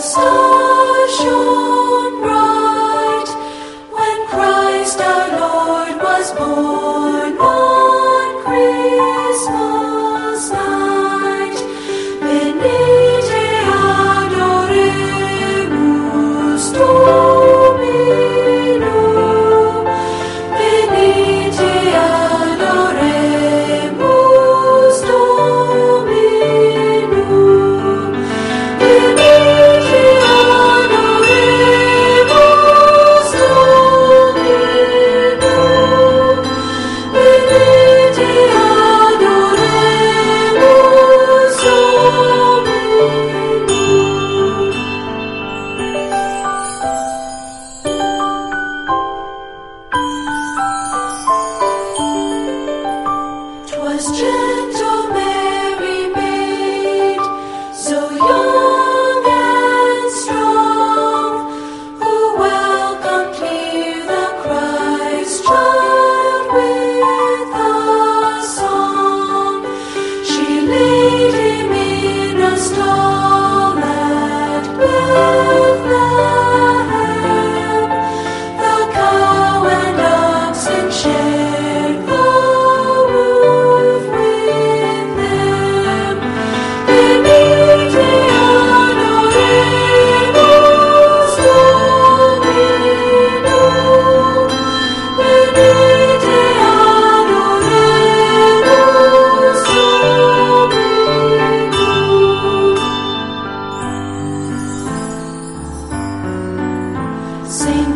star.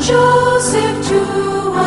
Joseph to.